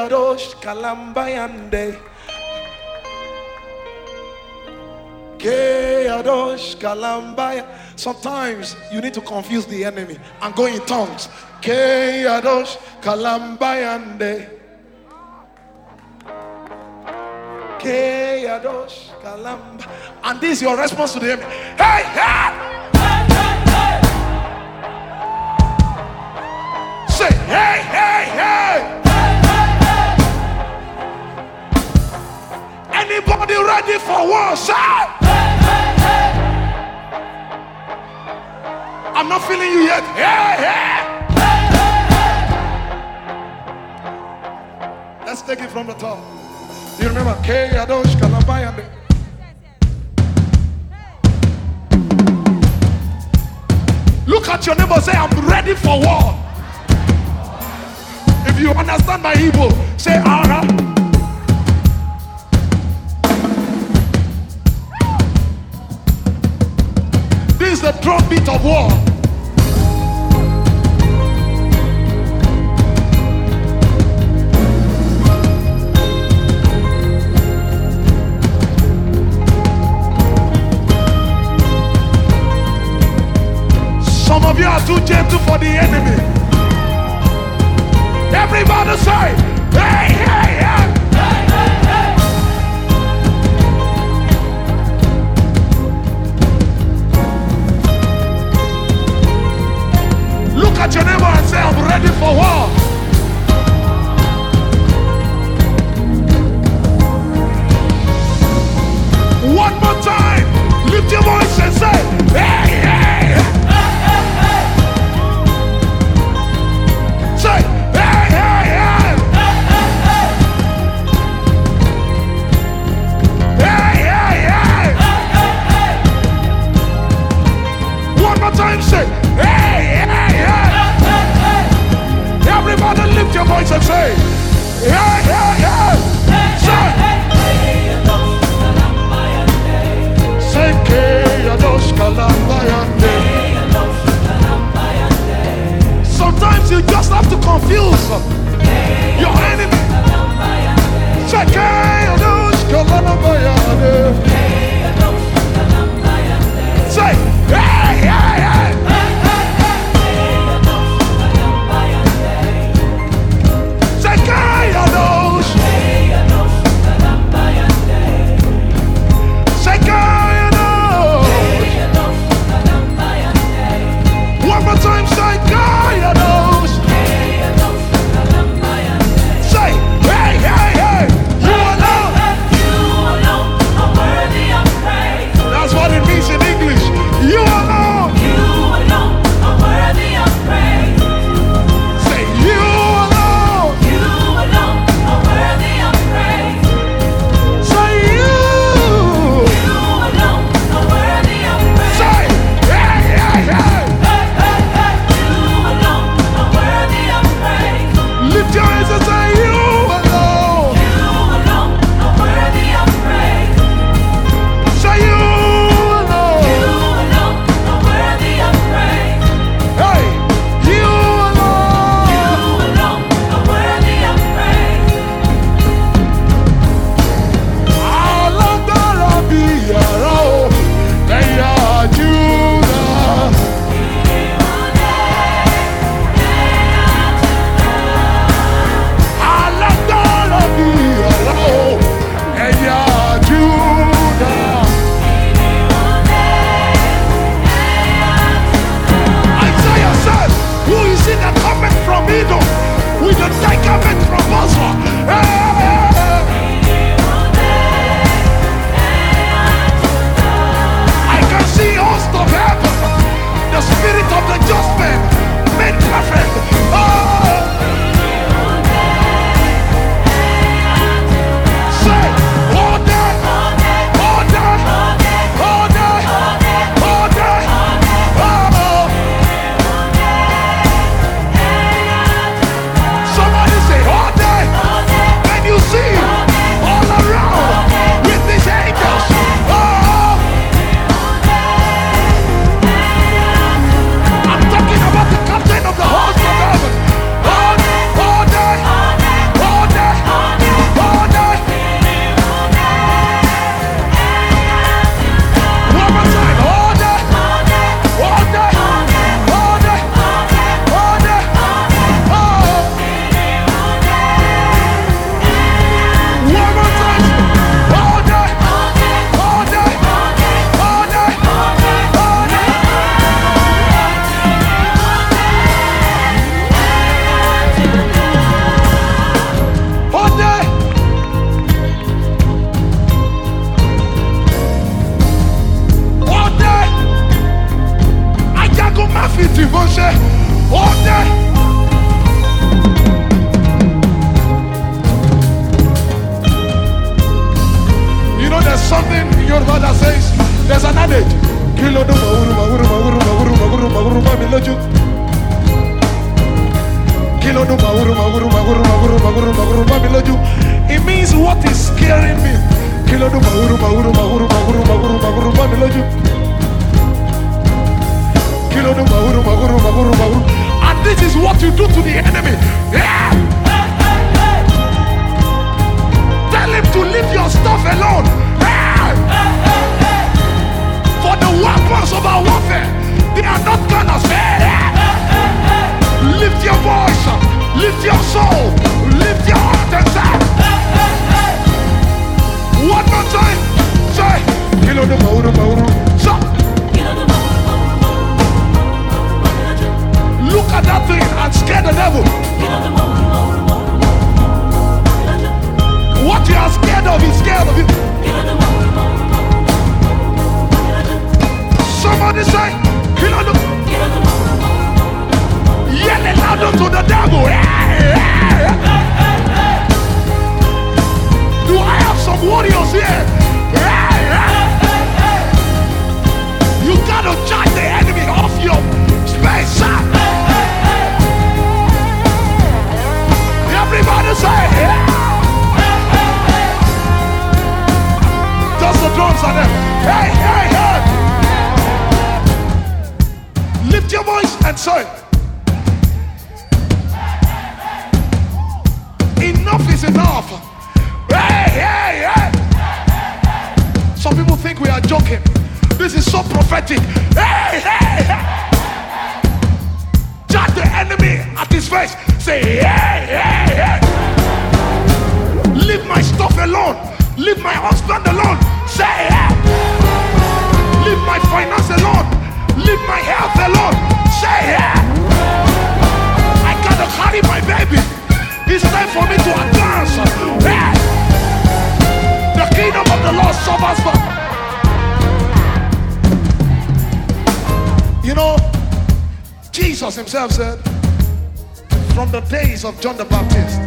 Keyadosh Kalambayande. Keyadosh Kalambaya. Sometimes you need to confuse the enemy and go in tongues. Keyadosh Kalambayande. Keyadosh Kalamba. And this is your response to the enemy. Hey, hey! Anybody ready for war? Say! I'm not feeling you yet. Hey, hey! Hey, hey, hey. Let's take it from the top. You remember? Keyadosh Kalabayande. Look at your neighbor, say, I'm ready for war. If you understand my Hebrew, say, Ara. Drumbeat of war. Some of you are too gentle for the enemy. Everybody say, there's an adage kí ló dún màwúrú màwúrú màwúrú màwúrú màwúrú màwúrú mọ́ mi lójú kí ló dún it means what is scaring me Kilo ló dún màwúrú màwúrú màwúrú màwúrú màwúrú màwúrú Kilo mi lójú kí ló dún màwúrú and this is what you do to the enemy. Yeah! I'm not gonna spare it. Lift your voice, lift your soul. Say. Enough is enough. Hey, hey, hey. Some people think we are joking. This is so prophetic. Hey, hey, hey. Judge the enemy at his face. Say, hey, hey, hey. Leave my stuff alone. Leave my husband alone. Say, hey. Leave my finance alone. Leave my health alone. Say, hey. I gotta carry my baby. It's time for me to advance. Hey. The kingdom of the Lord suffers for. You know, Jesus himself said, from the days of John the Baptist,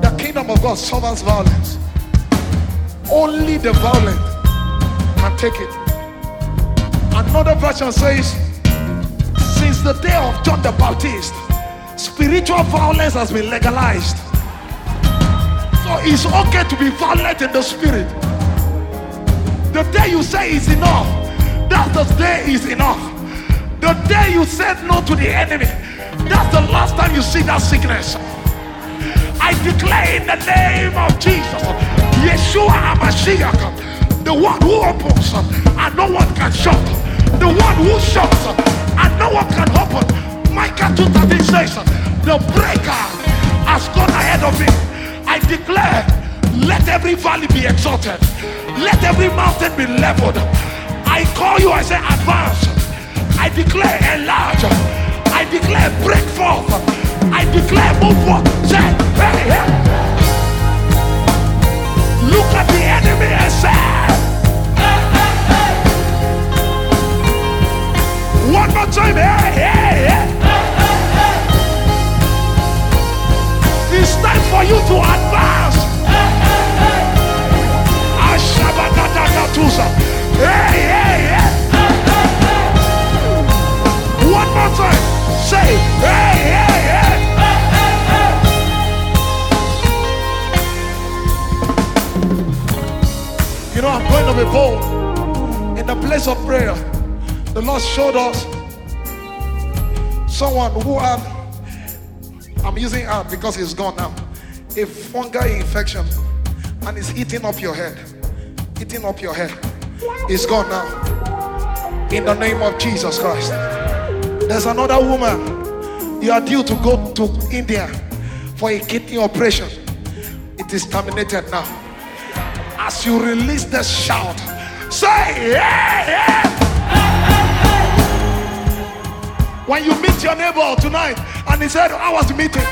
the kingdom of God suffers violence. Only the violent can take it. Another version says, since the day of John the Baptist, spiritual violence has been legalized. So it's okay to be violent in the spirit. The day you say is enough, that's the day is enough. The day you said no to the enemy, that's the last time you see that sickness. I declare in the name of Jesus, Yeshua HaMashiach, the one who opens and no one can shut, the one who shuts and no one can open. Micah 2:13 says, the breaker has gone ahead of me. I declare, let every valley be exalted, let every mountain be leveled. I call you, I say, advance. I declare, enlarge. I declare, break forth. I declare, move forth. Of prayer, the Lord showed us someone who had, I'm using had because it's gone now, a fungal infection and it's eating up your head. Eating up your head. It's gone now. In the name of Jesus Christ. There's another woman. You are due to go to India for a kidney operation. It is terminated now. As you release the shout, say yeah, neighbor tonight and he said, How was meeting?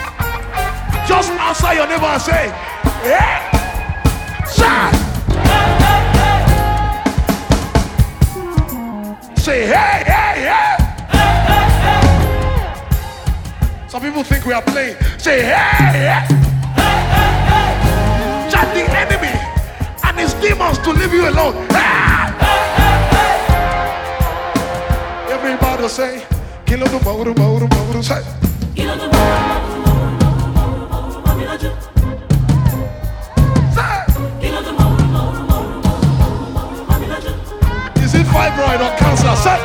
Just answer your neighbor and say, Yeah. Shout. Say, Hey, hey, hey. Some people think we are playing. Say, Hey, hey. hey, Chat the enemy and his demons to leave you alone. Everybody say, Kilo the motor, motor, motor, say. Say. Is it fibroid or cancer? Say.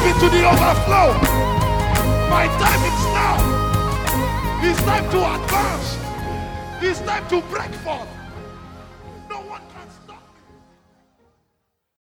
Step into the overflow. My time is now. It's time to advance. It's time to break forth.